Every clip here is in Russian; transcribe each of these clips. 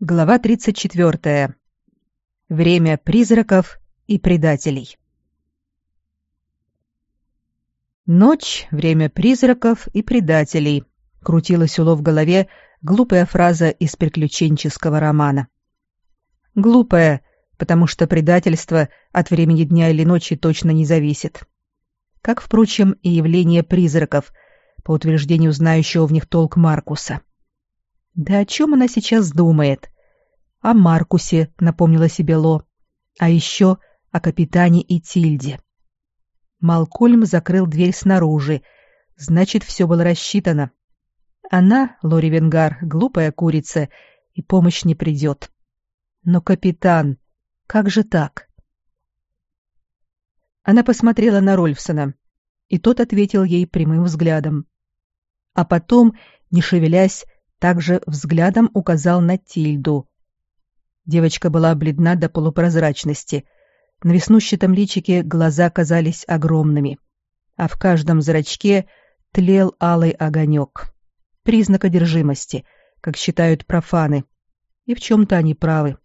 Глава 34. Время призраков и предателей. Ночь, время призраков и предателей. Крутилась у Ло в голове глупая фраза из приключенческого романа. Глупая, потому что предательство от времени дня или ночи точно не зависит. Как, впрочем, и явление призраков, по утверждению знающего в них толк Маркуса. Да о чем она сейчас думает? О Маркусе, напомнила себе Ло. А еще о капитане и Тильде. Малкольм закрыл дверь снаружи. Значит, все было рассчитано. Она, Лори Венгар, глупая курица, и помощь не придет. Но капитан, как же так? Она посмотрела на Рольфсона, и тот ответил ей прямым взглядом. А потом, не шевелясь, также взглядом указал на Тильду. Девочка была бледна до полупрозрачности. На веснущатом личике глаза казались огромными, а в каждом зрачке тлел алый огонек. Признак одержимости, как считают профаны. И в чем-то они правы.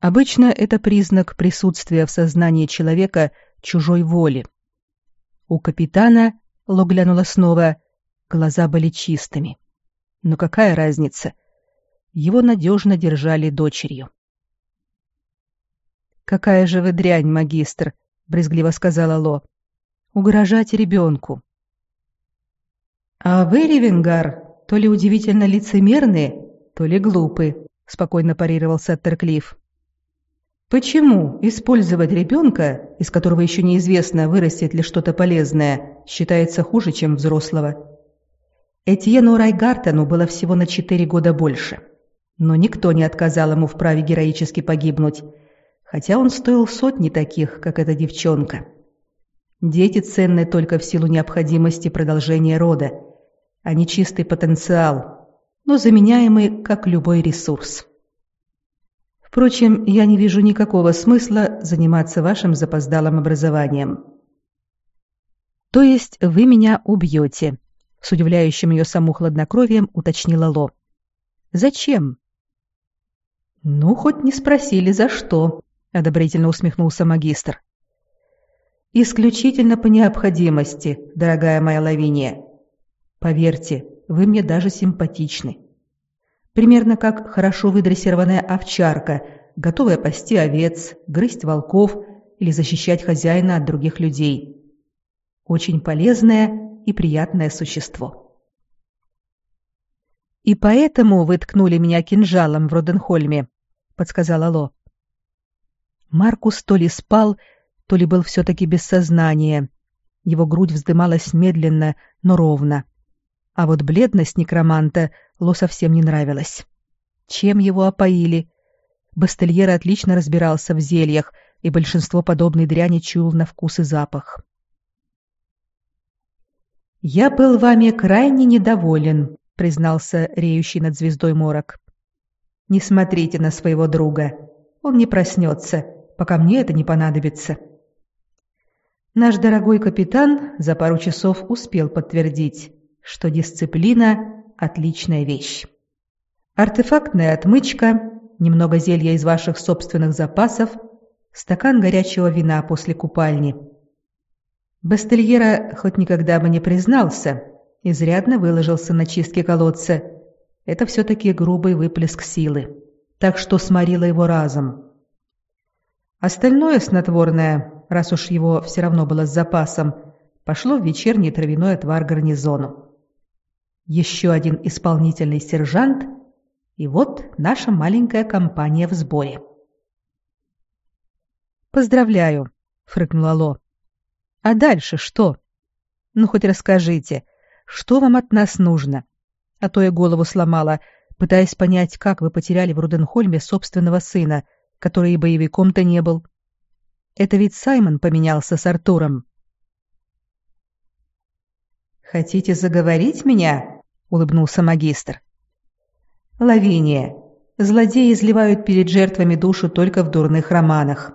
Обычно это признак присутствия в сознании человека чужой воли. У капитана, Ло глянула снова, глаза были чистыми. Но какая разница? Его надежно держали дочерью. «Какая же вы дрянь, магистр!» — брезгливо сказала Ло. «Угрожать ребенку». «А вы, Ревенгар, то ли удивительно лицемерны, то ли глупы», — спокойно парировал Саттерклифф. «Почему использовать ребенка, из которого еще неизвестно, вырастет ли что-то полезное, считается хуже, чем взрослого?» Этьену Райгартену было всего на четыре года больше. Но никто не отказал ему в праве героически погибнуть, хотя он стоил сотни таких, как эта девчонка. Дети ценны только в силу необходимости продолжения рода. Они чистый потенциал, но заменяемый как любой ресурс. Впрочем, я не вижу никакого смысла заниматься вашим запоздалым образованием. То есть вы меня убьете, с удивляющим ее саму хладнокровием уточнила Ло. Зачем? Ну, хоть не спросили, за что, одобрительно усмехнулся магистр. Исключительно по необходимости, дорогая моя Лавиния. Поверьте, вы мне даже симпатичны. Примерно как хорошо выдрессированная овчарка, готовая пасти овец, грызть волков или защищать хозяина от других людей. Очень полезная и приятное существо. «И поэтому вы ткнули меня кинжалом в Роденхольме», — подсказала Ло. Маркус то ли спал, то ли был все-таки без сознания. Его грудь вздымалась медленно, но ровно. А вот бледность некроманта Ло совсем не нравилась. Чем его опоили? Бастельер отлично разбирался в зельях, и большинство подобной дряни чуял на вкус и запах. «Я был вами крайне недоволен», — признался реющий над звездой морок. «Не смотрите на своего друга. Он не проснется, пока мне это не понадобится». Наш дорогой капитан за пару часов успел подтвердить, что дисциплина — отличная вещь. Артефактная отмычка, немного зелья из ваших собственных запасов, стакан горячего вина после купальни — Бастельера хоть никогда бы не признался, изрядно выложился на чистке колодца. Это все-таки грубый выплеск силы, так что сморило его разом. Остальное снотворное, раз уж его все равно было с запасом, пошло в вечерний травяной отвар гарнизону. Еще один исполнительный сержант, и вот наша маленькая компания в сборе. «Поздравляю», — фрыкнула Ло. А дальше что? Ну, хоть расскажите, что вам от нас нужно? А то я голову сломала, пытаясь понять, как вы потеряли в Руденхольме собственного сына, который и боевиком-то не был. Это ведь Саймон поменялся с Артуром. «Хотите заговорить меня?» — улыбнулся магистр. «Лавиния, злодеи изливают перед жертвами душу только в дурных романах.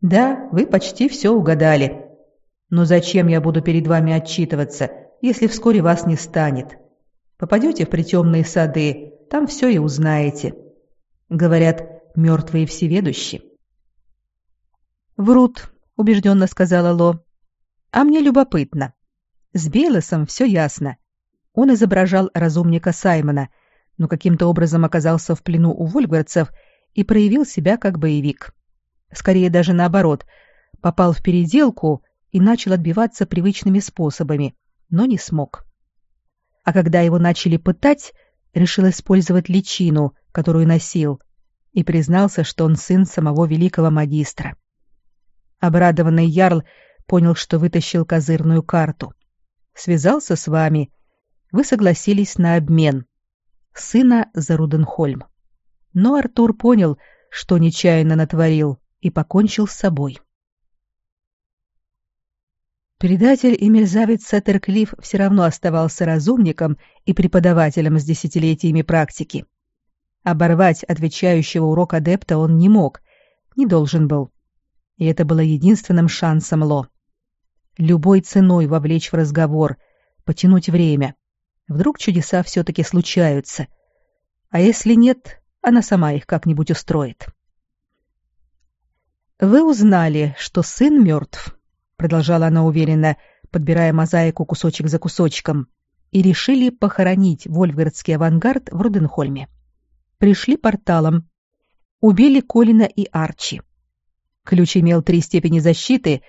Да, вы почти все угадали. Но зачем я буду перед вами отчитываться, если вскоре вас не станет? Попадете в притемные сады, там все и узнаете. Говорят, мертвые всеведущи. Врут, убежденно сказала Ло. А мне любопытно. С Бейлосом все ясно. Он изображал разумника Саймона, но каким-то образом оказался в плену у вольгардцев и проявил себя как боевик. Скорее даже наоборот, попал в переделку и начал отбиваться привычными способами, но не смог. А когда его начали пытать, решил использовать личину, которую носил, и признался, что он сын самого великого магистра. Обрадованный Ярл понял, что вытащил козырную карту. Связался с вами. Вы согласились на обмен. Сына за Руденхольм. Но Артур понял, что нечаянно натворил, и покончил с собой. Предатель и мерзавец Сеттерклифф все равно оставался разумником и преподавателем с десятилетиями практики. Оборвать отвечающего урок адепта он не мог, не должен был. И это было единственным шансом Ло. Любой ценой вовлечь в разговор, потянуть время. Вдруг чудеса все-таки случаются. А если нет, она сама их как-нибудь устроит. «Вы узнали, что сын мертв», продолжала она уверенно, подбирая мозаику кусочек за кусочком, и решили похоронить вольфгардский авангард в Руденхольме. Пришли порталом. Убили Колина и Арчи. Ключ имел три степени защиты,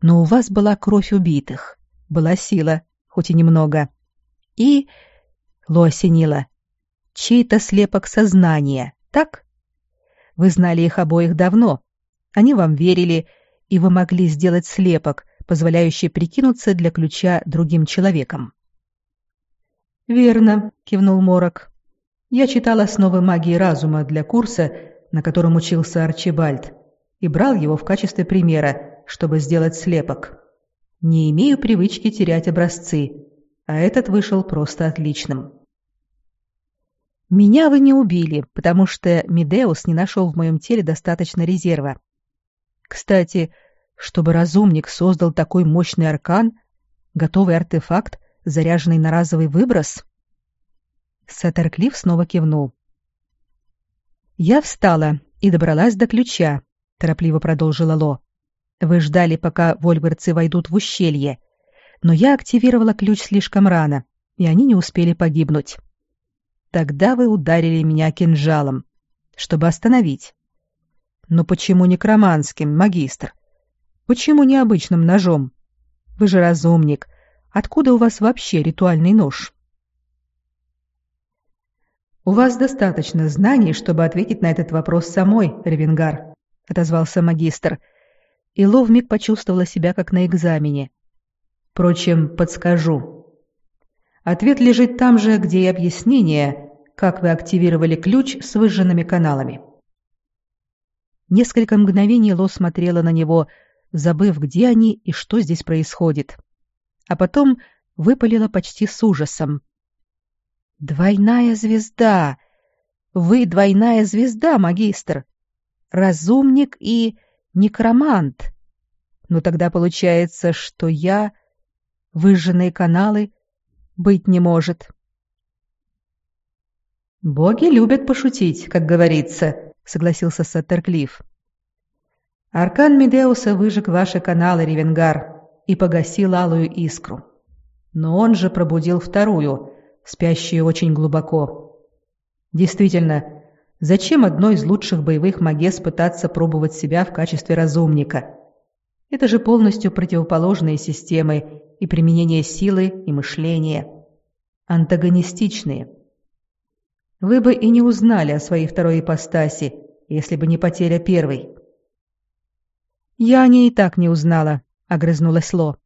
но у вас была кровь убитых, была сила, хоть и немного. И... Ло осенило. Чей-то слепок сознания, так? Вы знали их обоих давно. Они вам верили, и вы могли сделать слепок, позволяющий прикинуться для ключа другим человеком. «Верно», — кивнул Морок. «Я читал основы магии разума для курса, на котором учился Арчибальд, и брал его в качестве примера, чтобы сделать слепок. Не имею привычки терять образцы, а этот вышел просто отличным». «Меня вы не убили, потому что Медеус не нашел в моем теле достаточно резерва. Кстати, чтобы разумник создал такой мощный аркан, готовый артефакт, заряженный на разовый выброс? Саттерклифф снова кивнул. «Я встала и добралась до ключа», — торопливо продолжила Ло. «Вы ждали, пока вольгарцы войдут в ущелье, но я активировала ключ слишком рано, и они не успели погибнуть. Тогда вы ударили меня кинжалом, чтобы остановить. Но почему некроманским, магистр? Почему необычным ножом? Вы же разумник. Откуда у вас вообще ритуальный нож? У вас достаточно знаний, чтобы ответить на этот вопрос самой, Ревенгар, отозвался магистр. И Ло вмиг почувствовала себя как на экзамене. Впрочем, подскажу. Ответ лежит там же, где и объяснение, как вы активировали ключ с выжженными каналами. Несколько мгновений Ло смотрела на него, забыв, где они и что здесь происходит. А потом выпалила почти с ужасом. «Двойная звезда! Вы двойная звезда, магистр! Разумник и некромант! Но тогда получается, что я... Выжженные каналы быть не может». «Боги любят пошутить, как говорится», согласился Саттерклифф. Аркан Медеуса выжег ваши каналы, Ревенгар, и погасил алую искру. Но он же пробудил вторую, спящую очень глубоко. Действительно, зачем одной из лучших боевых магес пытаться пробовать себя в качестве разумника? Это же полностью противоположные системы и применение силы, и мышления. Антагонистичные – вы бы и не узнали о своей второй ипостаси, если бы не потеря первой. Я о ней и так не узнала, огрызнулась Ло.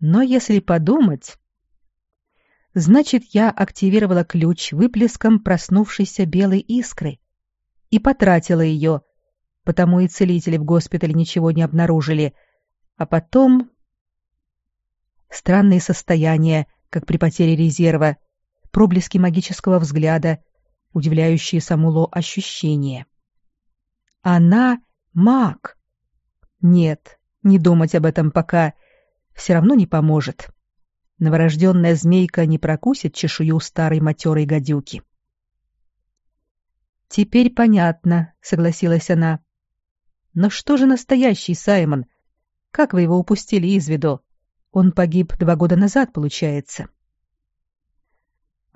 Но если подумать... Значит, я активировала ключ выплеском проснувшейся белой искры и потратила ее, потому и целители в госпитале ничего не обнаружили. А потом... Странные состояния, как при потере резерва, проблески магического взгляда, удивляющие Самуло ощущения. Она маг. Нет, не думать об этом пока. Все равно не поможет. Новорожденная змейка не прокусит чешую старой матерой гадюки. Теперь понятно, согласилась она. Но что же настоящий Саймон? Как вы его упустили из виду? Он погиб два года назад, получается.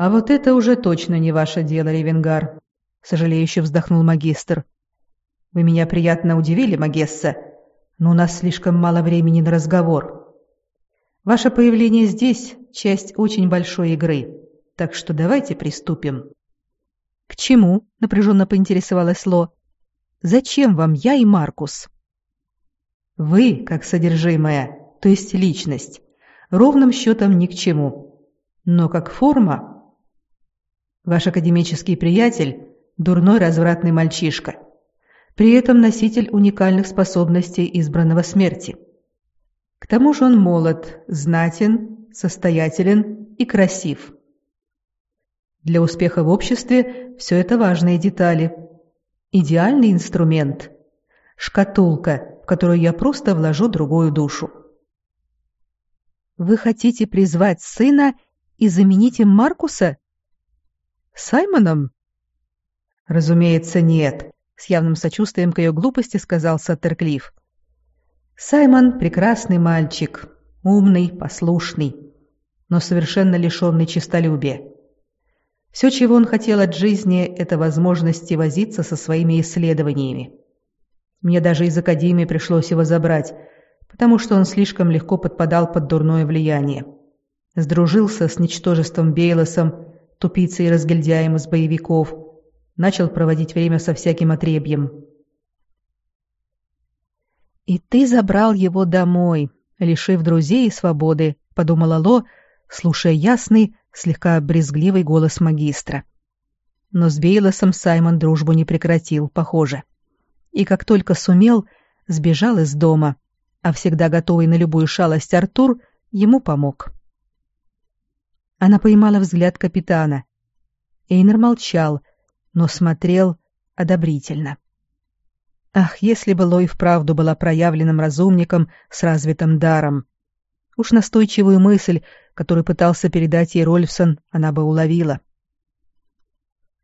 А вот это уже точно не ваше дело, Ревенгар, сожалеюще вздохнул магистр. Вы меня приятно удивили, Магесса, но у нас слишком мало времени на разговор. Ваше появление здесь — часть очень большой игры, так что давайте приступим. К чему? — напряженно поинтересовалась Ло. Зачем вам я и Маркус? Вы, как содержимое, то есть личность, ровным счетом ни к чему. Но как форма... Ваш академический приятель — дурной развратный мальчишка — при этом носитель уникальных способностей избранного смерти. К тому же он молод, знатен, состоятелен и красив. Для успеха в обществе все это важные детали. Идеальный инструмент – шкатулка, в которую я просто вложу другую душу. Вы хотите призвать сына и заменить им Маркуса? Саймоном? Разумеется, нет с явным сочувствием к ее глупости сказал Саттерклифф. Саймон прекрасный мальчик, умный, послушный, но совершенно лишенный честолюбия. Все, чего он хотел от жизни, это возможности возиться со своими исследованиями. Мне даже из академии пришлось его забрать, потому что он слишком легко подпадал под дурное влияние. Сдружился с ничтожеством Бейлосом, тупицей и разгильдяем из боевиков – начал проводить время со всяким отребьем. «И ты забрал его домой, лишив друзей и свободы», — подумала Ло, слушая ясный, слегка брезгливый голос магистра. Но с Бейлосом Саймон дружбу не прекратил, похоже. И как только сумел, сбежал из дома, а всегда готовый на любую шалость Артур ему помог. Она поймала взгляд капитана. Эйнер молчал, но смотрел одобрительно. Ах, если бы Лой вправду была проявленным разумником с развитым даром! Уж настойчивую мысль, которую пытался передать ей Рольфсон, она бы уловила.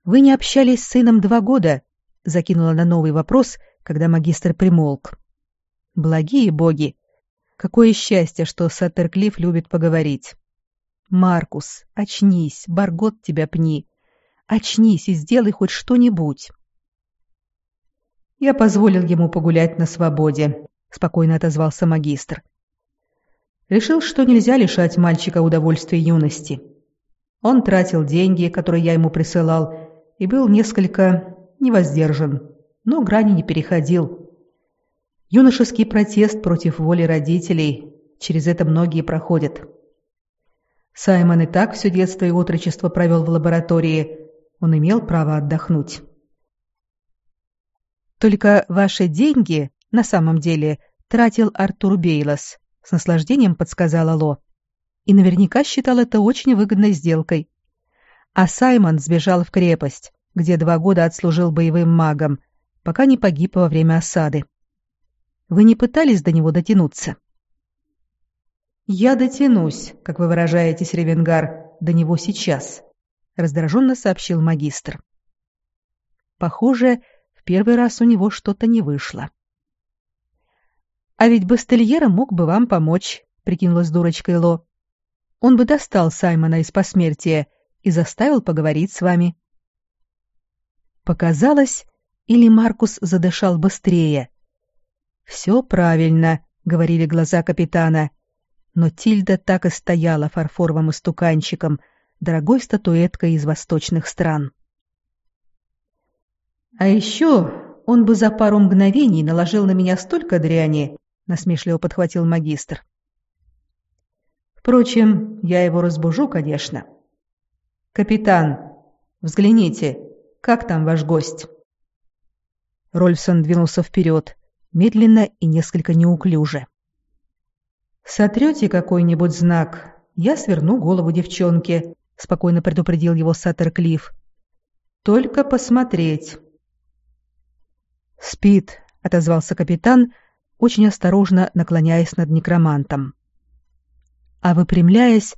«Вы не общались с сыном два года?» — закинула на новый вопрос, когда магистр примолк. «Благие боги! Какое счастье, что Саттерклифф любит поговорить!» «Маркус, очнись, Баргот тебя пни! Очнись и сделай хоть что-нибудь. Я позволил ему погулять на свободе, спокойно отозвался магистр. Решил, что нельзя лишать мальчика удовольствия юности. Он тратил деньги, которые я ему присылал, и был несколько невоздержан, но грани не переходил. Юношеский протест против воли родителей, через это многие проходят. Саймон и так все детство и отрочество провел в лаборатории, он имел право отдохнуть. Только ваши деньги на самом деле тратил Артур Бейлос, с наслаждением подсказала Ло. И наверняка считал это очень выгодной сделкой. А Саймон сбежал в крепость, где два года отслужил боевым магом, пока не погиб во время осады. Вы не пытались до него дотянуться? Я дотянусь, как вы выражаетесь, Ревенгар, до него сейчас, раздраженно сообщил магистр. Похоже, в первый раз у него что-то не вышло. А ведь Бастельера мог бы вам помочь, прикинулась дурочкой Ло. Он бы достал Саймона из посмертия и заставил поговорить с вами. Показалось, или Маркус задышал быстрее. Все правильно, говорили глаза капитана, но Тильда так и стояла фарфоровым истуканчиком, дорогой статуэткой из восточных стран. А еще он бы за пару мгновений наложил на меня столько дряни, насмешливо подхватил магистр. Впрочем, я его разбужу, конечно. Капитан, взгляните, как там ваш гость? Рольфсон двинулся вперед, медленно и несколько неуклюже. Сотрете какой-нибудь знак, я сверну голову девчонке, — спокойно предупредил его Саттер Клифф. «Только посмотреть». «Спит», — отозвался капитан, очень осторожно наклоняясь над некромантом. А выпрямляясь,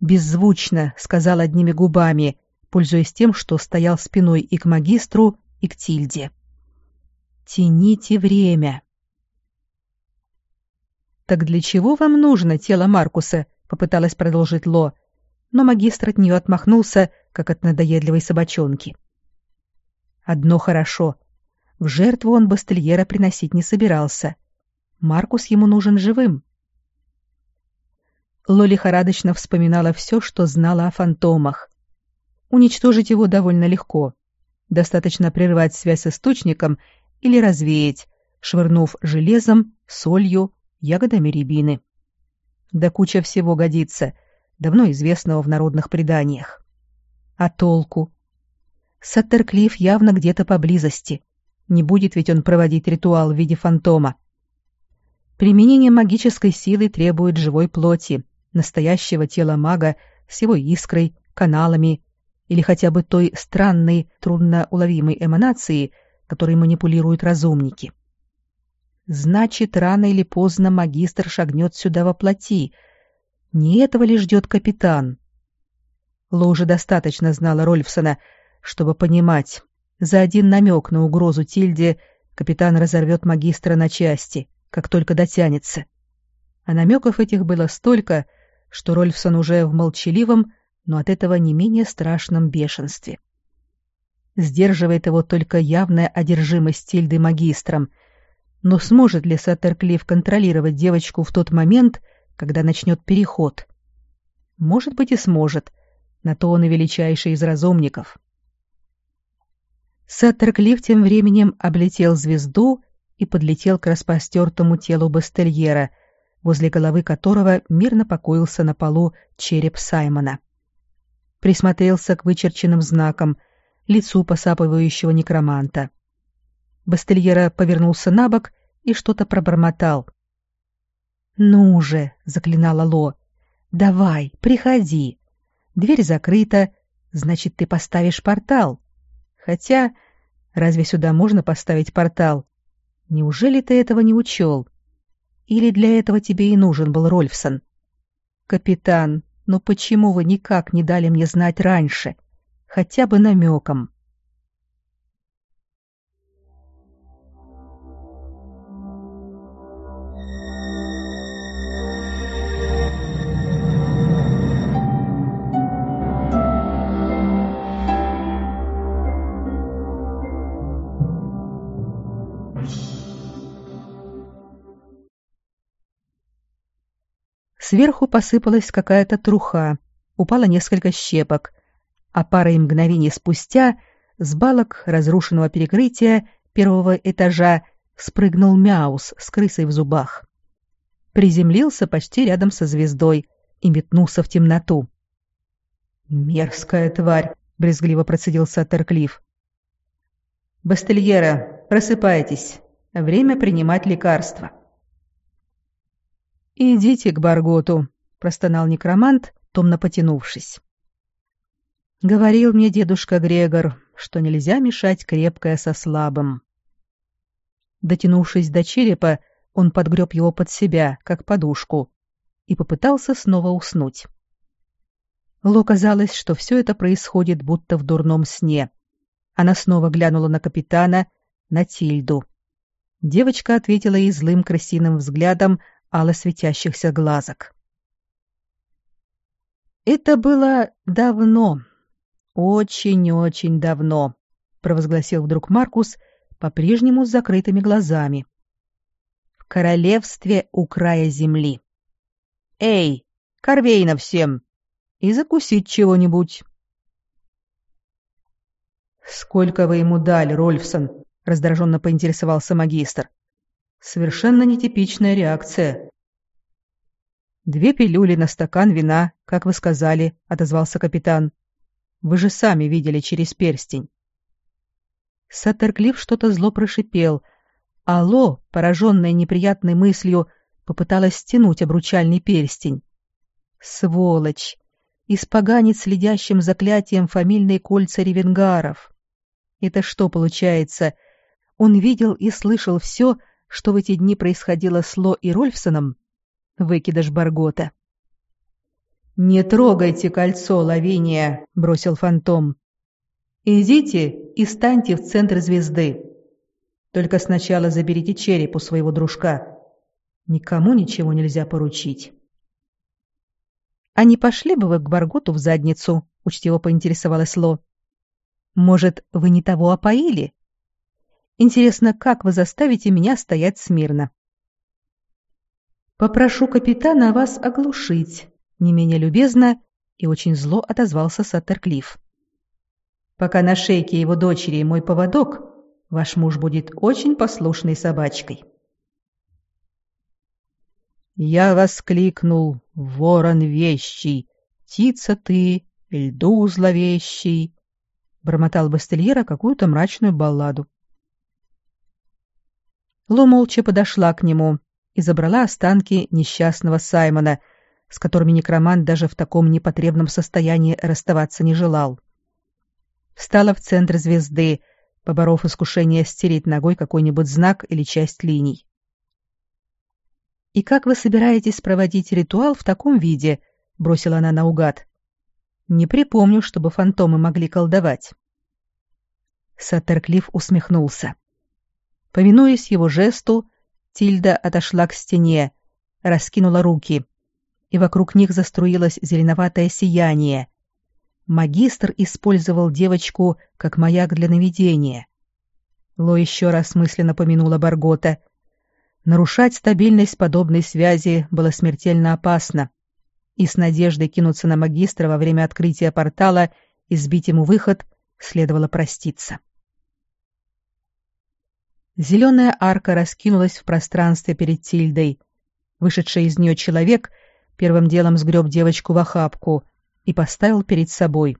беззвучно сказал одними губами, пользуясь тем, что стоял спиной и к магистру, и к Тильде. Тяните время. Так для чего вам нужно тело Маркуса? попыталась продолжить Ло, но магистр от нее отмахнулся, как от надоедливой собачонки. Одно хорошо. В жертву он Бастельера приносить не собирался. Маркус ему нужен живым. Ло лихорадочно вспоминала все, что знала о фантомах. Уничтожить его довольно легко. Достаточно прервать связь с источником или развеять, швырнув железом, солью, ягодами рябины. Да куча всего годится, давно известного в народных преданиях. А толку? Саттерклифф явно где-то поблизости. Не будет ведь он проводить ритуал в виде фантома. Применение магической силы требует живой плоти, настоящего тела мага с его искрой, каналами или хотя бы той странной, трудноуловимой эманацией, которой манипулируют разумники. Значит, рано или поздно магистр шагнет сюда во плоти. Не этого ли ждет капитан? Ло уже достаточно знала Рольфсона, чтобы понимать, за один намек на угрозу Тильде капитан разорвет магистра на части, как только дотянется. А намеков этих было столько, что Рольфсон уже в молчаливом, но от этого не менее страшном бешенстве. Сдерживает его только явная одержимость Тильды магистром, но сможет ли Саттерклифф контролировать девочку в тот момент, когда начнет переход? Может быть и сможет, на то он и величайший из разумников. Саттерклифф тем временем облетел звезду и подлетел к распростертому телу Бастельера — возле головы которого мирно покоился на полу череп Саймона. Присмотрелся к вычерченным знакам, лицу посапывающего некроманта. Бастельера повернулся на бок и что-то пробормотал. «Ну же!» — заклинала Ло. «Давай, приходи. Дверь закрыта, значит, ты поставишь портал. Хотя, разве сюда можно поставить портал? Неужели ты этого не учел?» Или для этого тебе и нужен был Рольфсон? Капитан, ну почему вы никак не дали мне знать раньше? Хотя бы намеком. Сверху посыпалась какая-то труха, упало несколько щепок, а парой мгновений спустя с балок разрушенного перекрытия первого этажа спрыгнул Мяус с крысой в зубах. Приземлился почти рядом со звездой и метнулся в темноту. «Мерзкая тварь!» — брезгливо процедил Саттерклифф. «Бастельера, просыпайтесь. Время принимать лекарства». «Идите к Барготу», — простонал некромант, томно потянувшись. «Говорил мне дедушка Грегор, что нельзя мешать крепкое со слабым». Дотянувшись до черепа, он подгреб его под себя, как подушку, и попытался снова уснуть. Ло казалось, что все это происходит будто в дурном сне. Она снова глянула на капитана, на Тильду. Девочка ответила ей злым крысиным взглядом, ало светящихся глазок. «Это было давно, очень-очень давно», — провозгласил вдруг Маркус, по-прежнему с закрытыми глазами. «В королевстве у края земли. Эй, корвейна всем! И закусить чего-нибудь!» «Сколько вы ему дали, Рольфсон?» — раздраженно поинтересовался магистр. Совершенно нетипичная реакция. «Две пилюли на стакан вина, как вы сказали», — отозвался капитан. «Вы же сами видели через перстень». Саттерклифф что-то зло прошипел. Алло, пораженная неприятной мыслью, попыталась стянуть обручальный перстень. Сволочь! Испоганит следящим заклятием фамильные кольца ревенгаров. Это что получается? Он видел и слышал все, — что в эти дни происходило с Ло и Рольфсоном? Выкидыш Баргота. «Не трогайте кольцо, Лавиния!» — бросил фантом. «Идите и станьте в центр звезды. Только сначала заберите череп у своего дружка. Никому ничего нельзя поручить. «А не пошли бы вы к Барготу в задницу?» — учтиво поинтересовалась Ло. «Может, вы не того опоили? Интересно, как вы заставите меня стоять смирно?» «Попрошу капитана вас оглушить», — не менее любезно и очень зло отозвался Саттерклифф. «Пока на шейке его дочери мой поводок, ваш муж будет очень послушной собачкой». Я воскликнул, ворон вещий, птица ты, льду зловещий, бормотал Бастельера какую-то мрачную балладу. Ло молча подошла к нему и забрала останки несчастного Саймона, с которыми некромант даже в таком непотребном состоянии расставаться не желал. Встала в центр звезды, поборов искушение стереть ногой какой-нибудь знак или часть линий. «И как вы собираетесь проводить ритуал в таком виде?» — бросила она наугад. «Не припомню, чтобы фантомы могли колдовать». Саттерклифф усмехнулся. Повинуясь его жесту, Тильда отошла к стене, раскинула руки, и вокруг них заструилось зеленоватое сияние. Магистр использовал девочку как маяк для наведения. Ло еще раз мысленно помянула Баргота — Нарушать стабильность подобной связи было смертельно опасно, и с надеждой кинуться на магистра во время открытия портала и сбить ему выход следовало проститься. Зеленая арка раскинулась в пространстве перед Тильдой. Вышедший из нее человек первым делом сгреб девочку в охапку и поставил перед собой.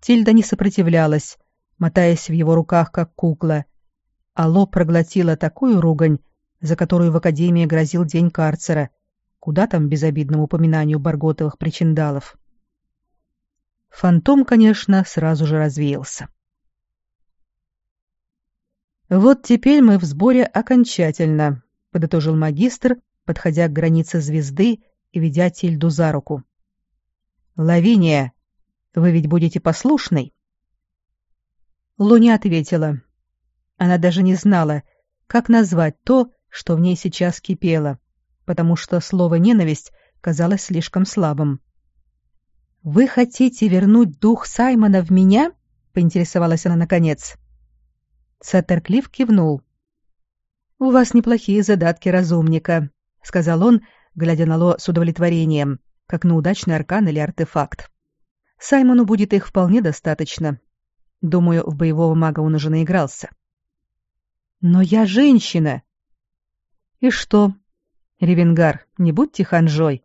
Тильда не сопротивлялась, мотаясь в его руках, как кукла. Алло проглотила такую ругань, за которую в Академии грозил день карцера. Куда там безобидному упоминанию Барготовых причиндалов? Фантом, конечно, сразу же развеялся. «Вот теперь мы в сборе окончательно», — подытожил магистр, подходя к границе звезды и ведя Тильду за руку. «Лавиния, вы ведь будете послушной?» Луни ответила. Она даже не знала, как назвать то, что в ней сейчас кипело, потому что слово «ненависть» казалось слишком слабым. «Вы хотите вернуть дух Саймона в меня?» — поинтересовалась она наконец. Саттерклифф кивнул. «У вас неплохие задатки разумника», — сказал он, глядя на Ло с удовлетворением, как на удачный аркан или артефакт. «Саймону будет их вполне достаточно. Думаю, в боевого мага он уже наигрался». «Но я женщина!» И что? Ревенгар, не будьте ханжой.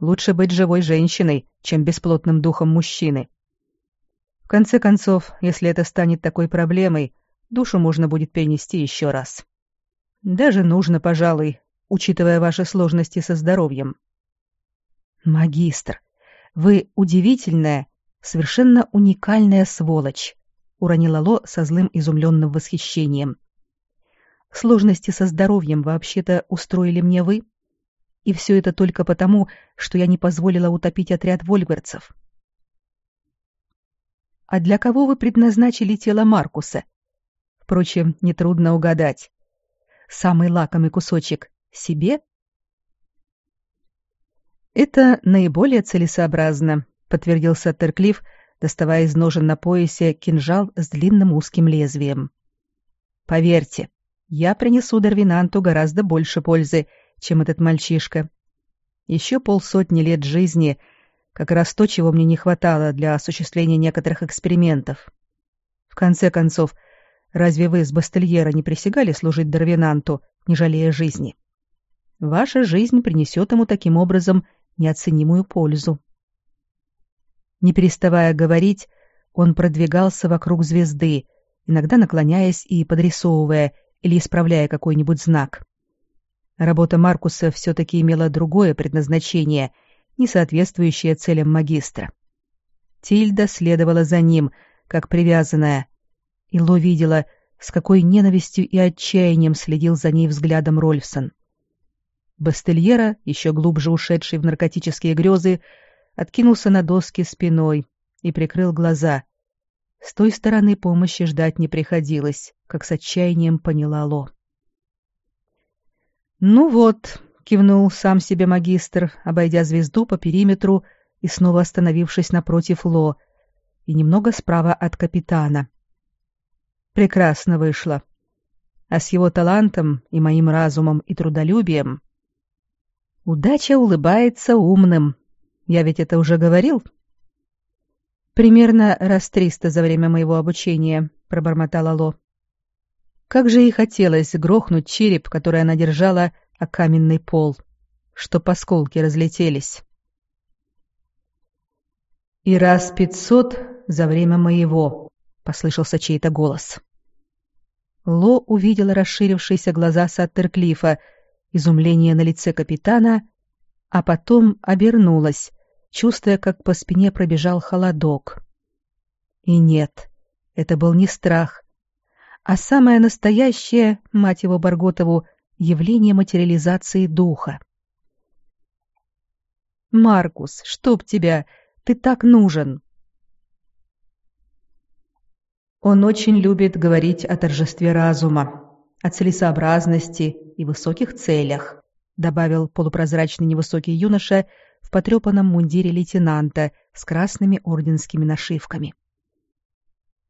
Лучше быть живой женщиной, чем бесплотным духом мужчины. В конце концов, если это станет такой проблемой, душу можно будет перенести еще раз. Даже нужно, пожалуй, учитывая ваши сложности со здоровьем. Магистр, вы удивительная, совершенно уникальная сволочь, уронила Ло со злым изумленным восхищением. Сложности со здоровьем вообще-то устроили мне вы. И все это только потому, что я не позволила утопить отряд вольверцев. А для кого вы предназначили тело Маркуса? Впрочем, нетрудно угадать. Самый лакомый кусочек себе? Это наиболее целесообразно, подтвердил Саттерклифф, доставая из ножен на поясе кинжал с длинным узким лезвием. Поверьте, я принесу Дарвинанту гораздо больше пользы, чем этот мальчишка. Еще полсотни лет жизни — как раз то, чего мне не хватало для осуществления некоторых экспериментов. В конце концов, разве вы с Бастельера не присягали служить Дарвинанту, не жалея жизни? Ваша жизнь принесет ему таким образом неоценимую пользу. Не переставая говорить, он продвигался вокруг звезды, иногда наклоняясь и подрисовывая или исправляя какой-нибудь знак. Работа Маркуса все-таки имела другое предназначение, не соответствующее целям магистра. Тильда следовала за ним, как привязанная, и Ло видела, с какой ненавистью и отчаянием следил за ней взглядом Рольфсон. Бастельера, еще глубже ушедший в наркотические грезы, откинулся на доски спиной и прикрыл глаза, С той стороны помощи ждать не приходилось, как с отчаянием поняла Ло. «Ну вот», — кивнул сам себе магистр, обойдя звезду по периметру и снова остановившись напротив Ло и немного справа от капитана. «Прекрасно вышло. А с его талантом и моим разумом и трудолюбием...» «Удача улыбается умным. Я ведь это уже говорил?» «Примерно раз триста за время моего обучения», — пробормотала Ло. Как же ей хотелось грохнуть череп, который она держала, о каменный пол, чтоб осколки разлетелись. «И раз пятьсот за время моего», — послышался чей-то голос. Ло увидела расширившиеся глаза Саттерклифа, изумление на лице капитана, а потом обернулась, чувствуя, как по спине пробежал холодок. И нет, это был не страх, а самое настоящее, мать его Барготову, явление материализации духа. «Маркус, чтоб тебя! Ты так нужен!» Он очень любит говорить о торжестве разума, о целесообразности и высоких целях, добавил полупрозрачный невысокий юноша в потрепанном мундире лейтенанта с красными орденскими нашивками.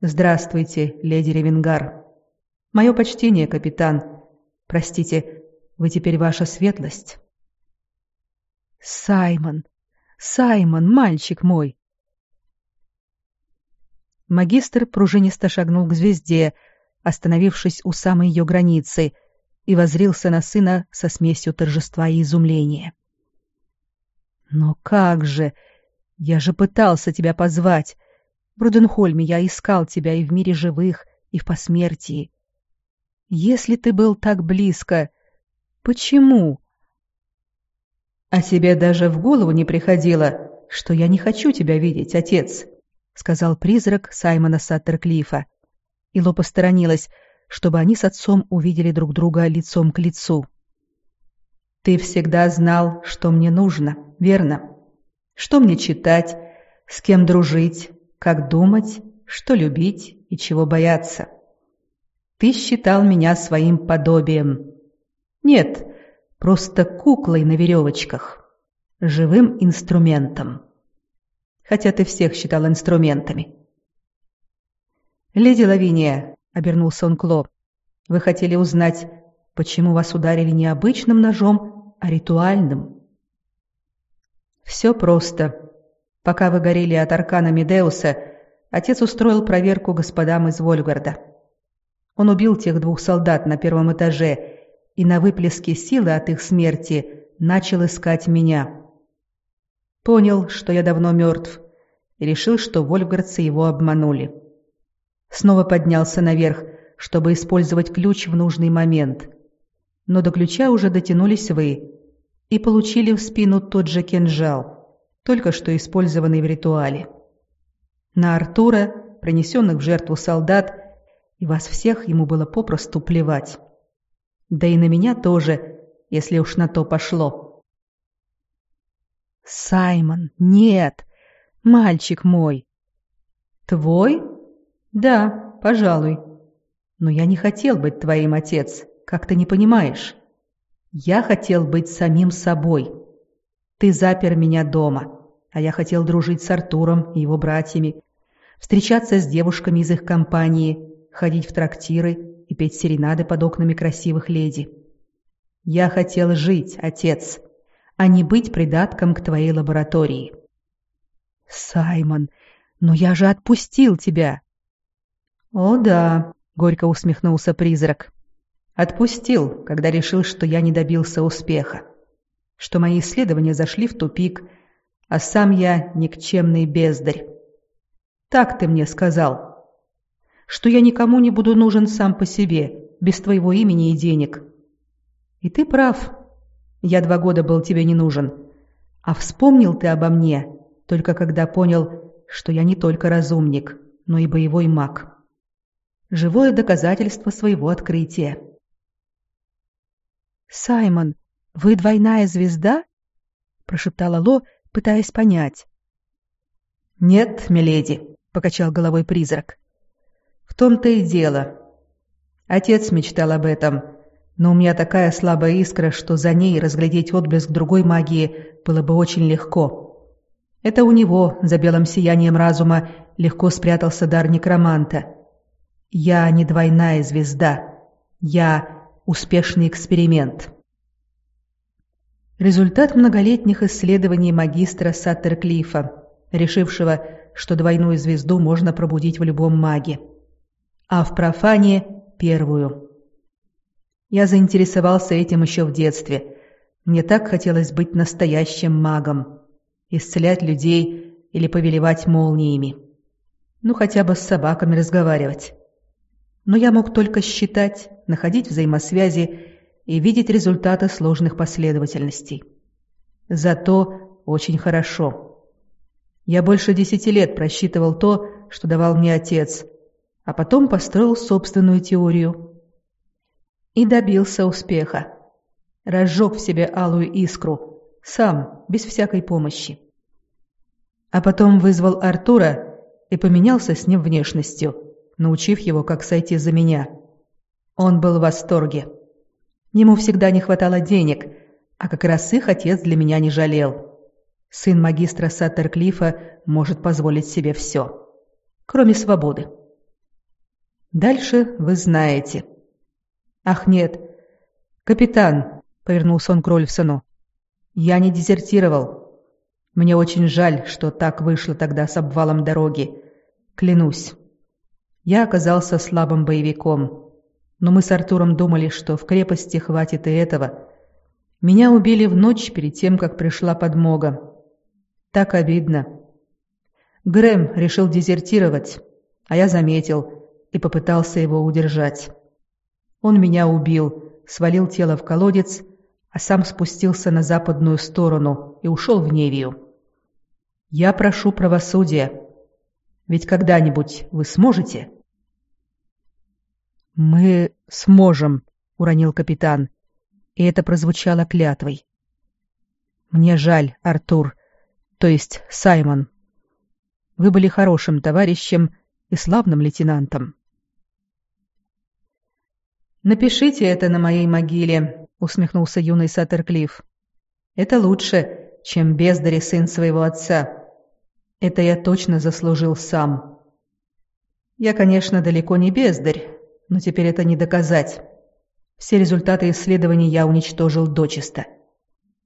«Здравствуйте, леди Ревенгар. Мое почтение, капитан. Простите, вы теперь ваша светлость». «Саймон! Саймон, мальчик мой!» Магистр пружинисто шагнул к звезде, остановившись у самой ее границы, и возрился на сына со смесью торжества и изумления. «Но как же! Я же пытался тебя позвать! В Бруденхольме я искал тебя и в мире живых, и в посмертии. Если ты был так близко, почему?» «А тебе даже в голову не приходило, что я не хочу тебя видеть, отец», — сказал призрак Саймона Саттерклифа. Ило посторонилась, чтобы они с отцом увидели друг друга лицом к лицу. «Ты всегда знал, что мне нужно, верно? Что мне читать, с кем дружить, как думать, что любить и чего бояться. Ты считал меня своим подобием. Нет, просто куклой на веревочках, живым инструментом. Хотя ты всех считал инструментами. Леди Лавиния, обернулся он к Ло, вы хотели узнать, почему вас ударили не обычным ножом, а ритуальным? Все просто. Пока вы горели от аркана Медеуса, отец устроил проверку господам из Вольгарда. Он убил тех двух солдат на первом этаже и на выплеске силы от их смерти начал искать меня. Понял, что я давно мертв, и решил, что вольфгардцы его обманули. Снова поднялся наверх, чтобы использовать ключ в нужный момент. Но до ключа уже дотянулись вы и получили в спину тот же кинжал, только что использованный в ритуале. На Артура, принесенных в жертву солдат, и вас всех ему было попросту плевать. Да и на меня тоже, если уж на то пошло. «Саймон, нет! Мальчик мой!» «Твой?» «Да, пожалуй. Но я не хотел быть твоим отец, как ты не понимаешь. Я хотел быть самим собой. Ты запер меня дома, а я хотел дружить с Артуром и его братьями, встречаться с девушками из их компании, ходить в трактиры и петь серенады под окнами красивых леди. Я хотел жить, отец, а не быть придатком к твоей лаборатории. Саймон, но я же отпустил тебя. О да, горько усмехнулся призрак. Отпустил, когда решил, что я не добился успеха, что мои исследования зашли в тупик, а сам я никчемный бездарь. Так ты мне сказал что я никому не буду нужен сам по себе, без твоего имени и денег. И ты прав. Я два года был тебе не нужен. А вспомнил ты обо мне, только когда понял, что я не только разумник, но и боевой маг. Живое доказательство своего открытия. «Саймон, вы двойная звезда?» – прошептала Ло, пытаясь понять. «Нет, миледи, покачал головой призрак. В том-то и дело. Отец мечтал об этом, но у меня такая слабая искра, что за ней разглядеть отблеск другой магии было бы очень легко. Это у него, за белым сиянием разума, легко спрятался дар некроманта. Я не двойная звезда. Я успешный эксперимент. Результат многолетних исследований магистра Саттерклифа, решившего, что двойную звезду можно пробудить в любом маге. А в профане – первую. Я заинтересовался этим еще в детстве. Мне так хотелось быть настоящим магом. Исцелять людей или повелевать молниями. Ну, хотя бы с собаками разговаривать. Но я мог только считать, находить взаимосвязи и видеть результаты сложных последовательностей. Зато очень хорошо. Я больше десяти лет просчитывал то, что давал мне отец, а потом построил собственную теорию. И добился успеха. Разжег в себе алую искру, сам, без всякой помощи. А потом вызвал Артура и поменялся с ним внешностью, научив его, как сойти за меня. Он был в восторге. Ему всегда не хватало денег, а как раз их отец для меня не жалел. Сын магистра Саттерклифа может позволить себе все, кроме свободы. Дальше вы знаете. Ах нет, капитан, повернулся он к Рольфсону. Я не дезертировал. Мне очень жаль, что так вышло тогда с обвалом дороги. Клянусь. Я оказался слабым боевиком но мы с Артуром думали, что в крепости хватит и этого. Меня убили в ночь перед тем, как пришла подмога. Так обидно. Грэм решил дезертировать, а я заметил и попытался его удержать. Он меня убил, свалил тело в колодец, а сам спустился на западную сторону и ушел в Невию. Я прошу правосудия. Ведь когда-нибудь вы сможете?» «Мы сможем», — уронил капитан, и это прозвучало клятвой. «Мне жаль, Артур, то есть Саймон. Вы были хорошим товарищем и славным лейтенантом». «Напишите это на моей могиле», — усмехнулся юный Саттерклифф. «Это лучше, чем бездари сын своего отца. Это я точно заслужил сам. Я, конечно, далеко не бездарь, но теперь это не доказать. Все результаты исследований я уничтожил дочисто.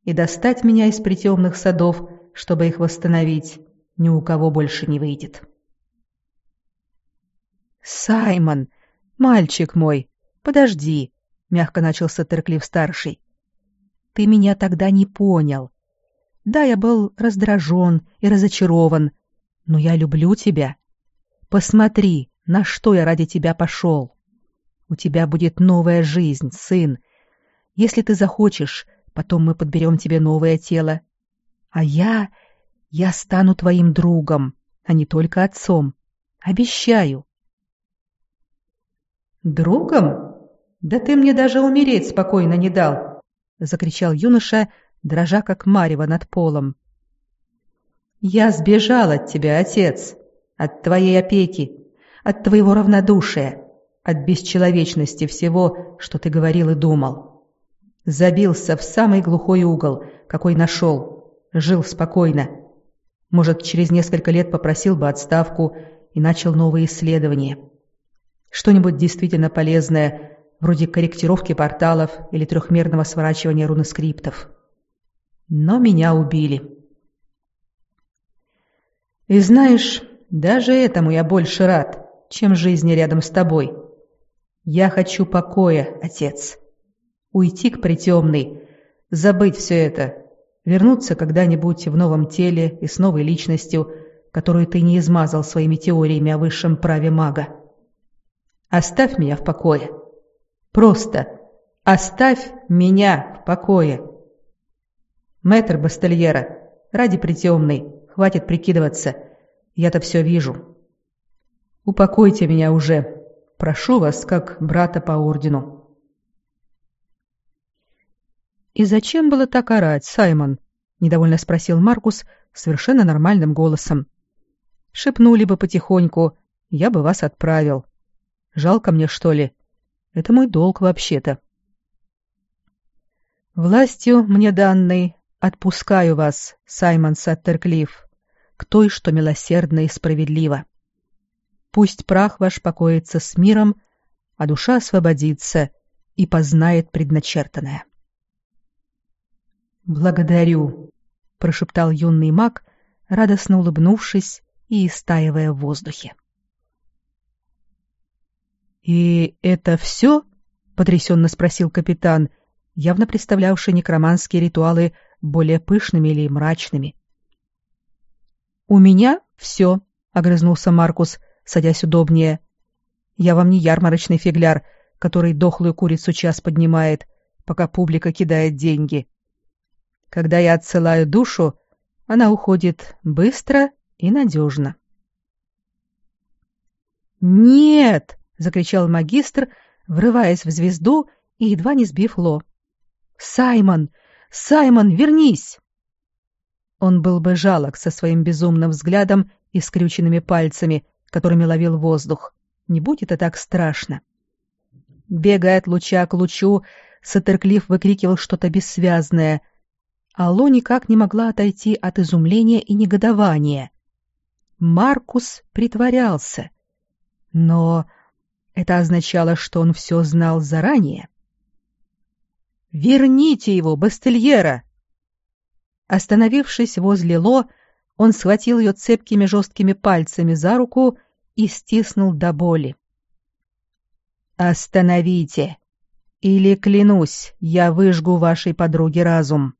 И достать меня из притемных садов, чтобы их восстановить, ни у кого больше не выйдет. «Саймон, мальчик мой, подожди», — мягко начал Саттерклифф-старший. «Ты меня тогда не понял. Да, я был раздражен и разочарован, но я люблю тебя. Посмотри, на что я ради тебя пошел. У тебя будет новая жизнь, сын. Если ты захочешь, потом мы подберем тебе новое тело. А я... я стану твоим другом, а не только отцом. Обещаю. Другом? Да ты мне даже умереть спокойно не дал, закричал юноша, дрожа как марево над полом. Я сбежал от тебя, отец, от твоей опеки, от твоего равнодушия от бесчеловечности всего, что ты говорил и думал. Забился в самый глухой угол, какой нашел, жил спокойно. Может, через несколько лет попросил бы отставку и начал новые исследования. Что-нибудь действительно полезное, вроде корректировки порталов или трехмерного сворачивания руноскриптов. Но меня убили. И знаешь, даже этому я больше рад, чем жизни рядом с тобой. Я хочу покоя, отец. Уйти к притемной, забыть все это, вернуться когда-нибудь в новом теле и с новой личностью, которую ты не измазал своими теориями о высшем праве мага. Оставь меня в покое. Просто оставь меня в покое. Мэтр Бастельера, ради притемной, хватит прикидываться. Я-то все вижу. Упокойте меня уже, Прошу вас, как брата по ордену». «И зачем было так орать, Саймон?» — недовольно спросил Маркус совершенно нормальным голосом. Шепнули бы потихоньку, я бы вас отправил. Жалко мне, что ли? Это мой долг вообще-то. Властью мне данной отпускаю вас, Саймон Саттерклифф, к той, что милосердна и справедлива. Пусть прах ваш покоится с миром, а душа освободится и познает предначертанное. «Благодарю», — прошептал юный маг, радостно улыбнувшись и истаивая в воздухе. «И это все?» — потрясенно спросил капитан, явно представлявший некроманские ритуалы более пышными или мрачными. «У меня все», — огрызнулся Маркус, садясь удобнее. «Я вам не ярмарочный фигляр, который дохлую курицу час поднимает, пока публика кидает деньги. Когда я отсылаю душу, она уходит быстро и надежно». «Нет!» Закричал магистр, врываясь в звезду и едва не сбив Ло. Саймон, Саймон, вернись! Он был бы жалок со своим безумным взглядом и скрюченными пальцами, которыми ловил воздух. Не будь это так страшно. Бегая от луча к лучу, Саттерклифф выкрикивал что-то бессвязное, а Ло никак не могла отойти от изумления и негодования. Маркус притворялся. Но это означало, что он все знал заранее. «Верните его, Бастельера!» Остановившись возле Ло, он схватил ее цепкими жесткими пальцами за руку и стиснул до боли. «Остановите! Или, клянусь, я выжгу вашей подруге разум!»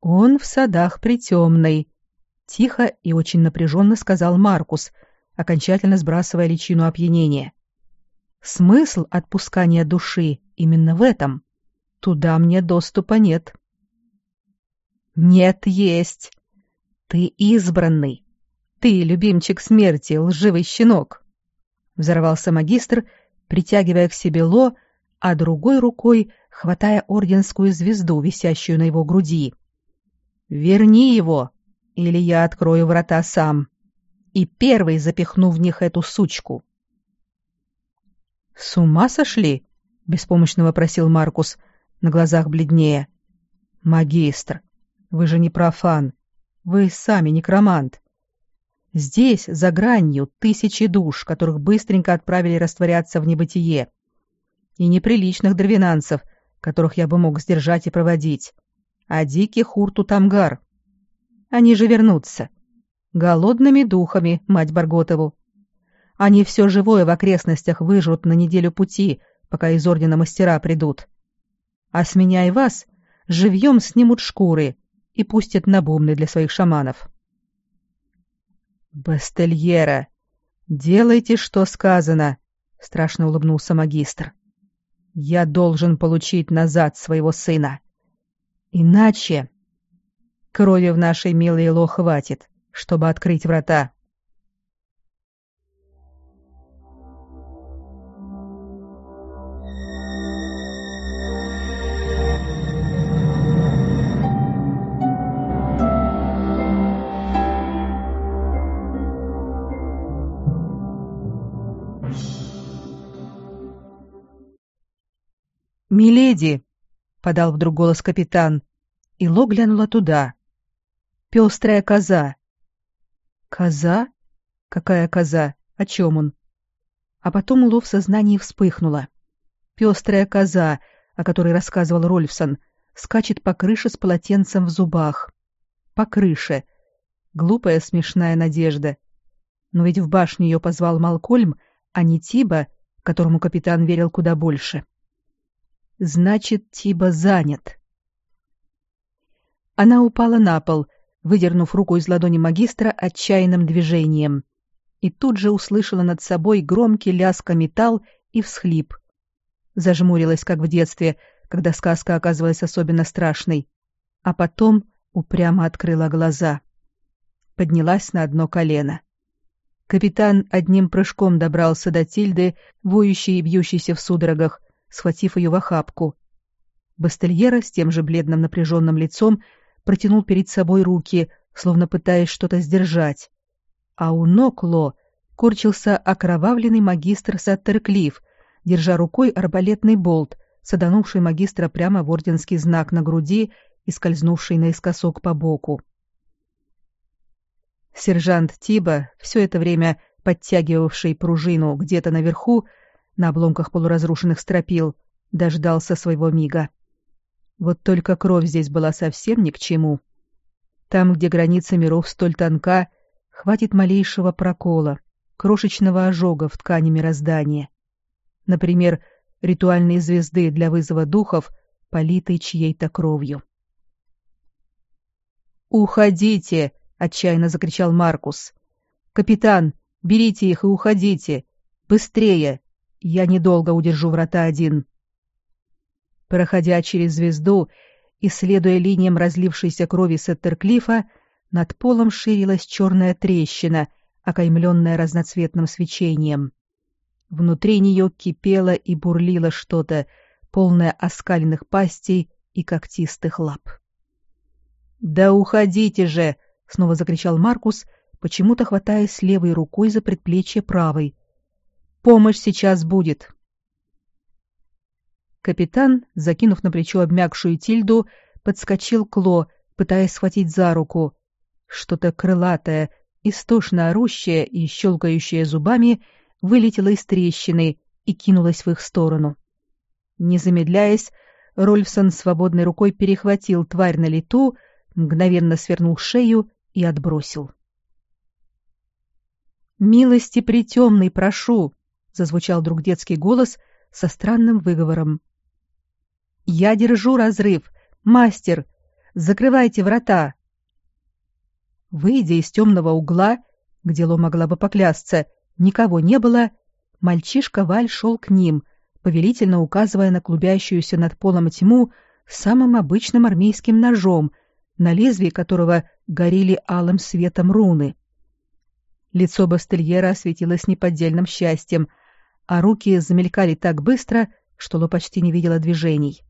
«Он в садах притемный», — тихо и очень напряженно сказал Маркус — окончательно сбрасывая личину опьянения. Смысл отпускания души именно в этом. Туда мне доступа нет. Нет, есть. Ты избранный. Ты любимчик смерти, лживый щенок. Взорвался магистр, притягивая к себе Ло, а другой рукой хватая орденскую звезду, висящую на его груди. «Верни его, или я открою врата сам» и первый запихну в них эту сучку. «С ума сошли?» — беспомощно вопросил Маркус, на глазах бледнее. «Магистр, вы же не профан. Вы сами некромант. Здесь, за гранью, тысячи душ, которых быстренько отправили растворяться в небытие. И неприличных дровинанцев, которых я бы мог сдержать и проводить. А диких урту-тамгар. Они же вернутся. Голодными духами, мать Барготову. Они все живое в окрестностях выжрут на неделю пути, пока из ордена мастера придут. А с меня и вас живьем снимут шкуры и пустят на бумны для своих шаманов. «Бастельера, делайте, что сказано», — страшно улыбнулся магистр. «Я должен получить назад своего сына. Иначе крови в нашей милой Ло хватит чтобы открыть врата. «Миледи!» — подал вдруг голос капитан, и Ло глянула туда. «Пестрая коза!» Коза? Какая коза? О чем он? А потом Ло в сознании вспыхнула. Пестрая коза, о которой рассказывал Рольфсон, скачет по крыше с полотенцем в зубах. По крыше. Глупая смешная надежда. Но ведь в башню ее позвал Малкольм, а не Тиба, которому капитан верил куда больше. Значит, Тиба занят. Она упала на пол, выдернув руку из ладони магистра отчаянным движением, и тут же услышала над собой громкий лязг металл и всхлип. Зажмурилась, как в детстве, когда сказка оказывалась особенно страшной, а потом упрямо открыла глаза. Поднялась на одно колено. Капитан одним прыжком добрался до Тильды, воющей и бьющейся в судорогах, схватив ее в охапку. Бастельера с тем же бледным напряженным лицом протянул перед собой руки, словно пытаясь что-то сдержать, а у ног Ло корчился окровавленный магистр Саттерклифф, держа рукой арбалетный болт, саданувший магистра прямо в орденский знак на груди и скользнувший наискосок по боку. Сержант Тиба, все это время подтягивавший пружину где-то наверху, на обломках полуразрушенных стропил, дождался своего мига. Вот только кровь здесь была совсем ни к чему. Там, где граница миров столь тонка, хватит малейшего прокола, крошечного ожога в ткани мироздания. Например, ритуальные звезды для вызова духов, политой чьей-то кровью. «Уходите!» — отчаянно закричал Маркус. «Капитан, берите их и уходите! Быстрее! Я недолго удержу врата один!» Проходя через звезду и следуя линиям разлившейся крови Сеттерклифа, над полом ширилась черная трещина, окаймленная разноцветным свечением. Внутри нее кипело и бурлило что-то, полное оскаленных пастей и когтистых лап. «Да уходите же!» — снова закричал Маркус, почему-то хватаясь левой рукой за предплечье правой. «Помощь сейчас будет!» Капитан, закинув на плечо обмякшую Тильду, подскочил к Ло, пытаясь схватить за руку. Что-то крылатое, истошно орущее и щелкающее зубами, вылетело из трещины и кинулось в их сторону. Не замедляясь, Рольфсон свободной рукой перехватил тварь на лету, мгновенно свернул шею и отбросил. «Милости притемный прошу!» — зазвучал вдруг детский голос со странным выговором. «Я держу разрыв! Мастер! Закрывайте врата!» Выйдя из темного угла, где Ло могла бы поклясться, никого не было, мальчишка Валь шел к ним, повелительно указывая на клубящуюся над полом тьму самым обычным армейским ножом, на лезвии которого горели алым светом руны. Лицо Бастельера осветилось неподдельным счастьем, а руки замелькали так быстро, что Ло почти не видела движений.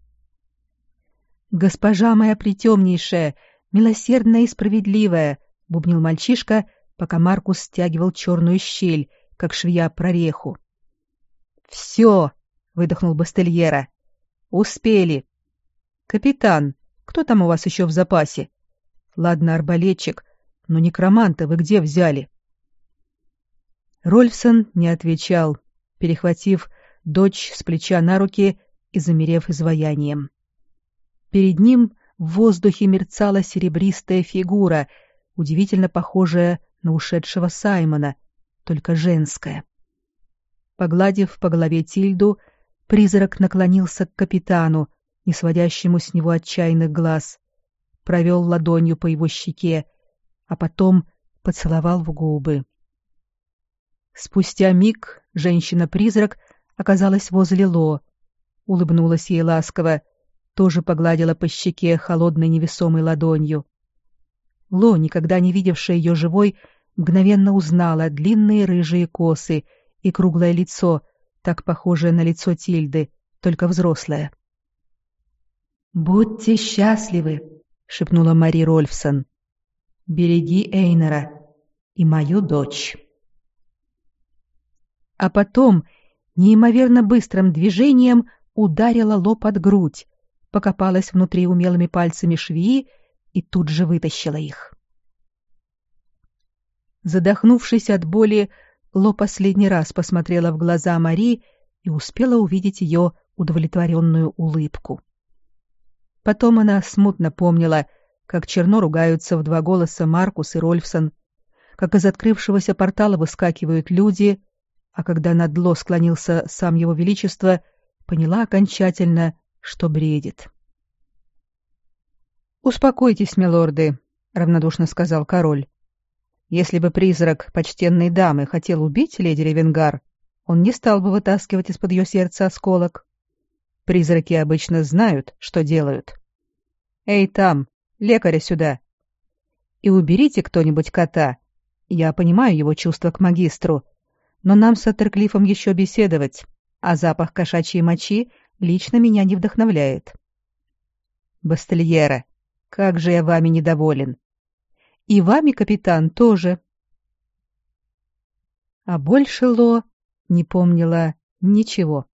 «Госпожа моя притемнейшая, милосердная и справедливая!» — бубнил мальчишка, пока Маркус стягивал черную щель, как швея прореху. «Все!» — выдохнул Бастельера. «Успели!» «Капитан, кто там у вас еще в запасе?» «Ладно, арбалетчик, но некроманта вы где взяли?» Рольфсон не отвечал, перехватив дочь с плеча на руки и замерев изваянием. Перед ним в воздухе мерцала серебристая фигура, удивительно похожая на ушедшего Саймона, только женская. Погладив по голове Тильду, призрак наклонился к капитану, не сводящему с него отчаянных глаз, провел ладонью по его щеке, а потом поцеловал в губы. Спустя миг женщина-призрак оказалась возле Ло, улыбнулась ей ласково, тоже погладила по щеке холодной невесомой ладонью. Ло, никогда не видевшая ее живой, мгновенно узнала длинные рыжие косы и круглое лицо, так похожее на лицо Тильды, только взрослое. «Будьте счастливы!» — шепнула Мари Рольфсон. «Береги Эйнера и мою дочь». А потом неимоверно быстрым движением ударила Ло под грудь, покопалась внутри умелыми пальцами швеи и тут же вытащила их. Задохнувшись от боли, Ло последний раз посмотрела в глаза Мари и успела увидеть ее удовлетворенную улыбку. Потом она смутно помнила, как черно ругаются в два голоса Маркус и Рольфсон, как из открывшегося портала выскакивают люди, а когда над Ло склонился сам его величество, поняла окончательно, что бредит. «Успокойтесь, милорды», — равнодушно сказал король. «Если бы призрак почтенной дамы хотел убить леди Ревенгар, он не стал бы вытаскивать из-под ее сердца осколок. Призраки обычно знают, что делают. Эй, там, лекаря сюда. И уберите кто-нибудь кота. Я понимаю его чувства к магистру, но нам с Аттерклифом еще беседовать, а запах кошачьей мочи лично меня не вдохновляет.— как же я вами недоволен. И вами, капитан, тоже. А больше Ло не помнила ничего.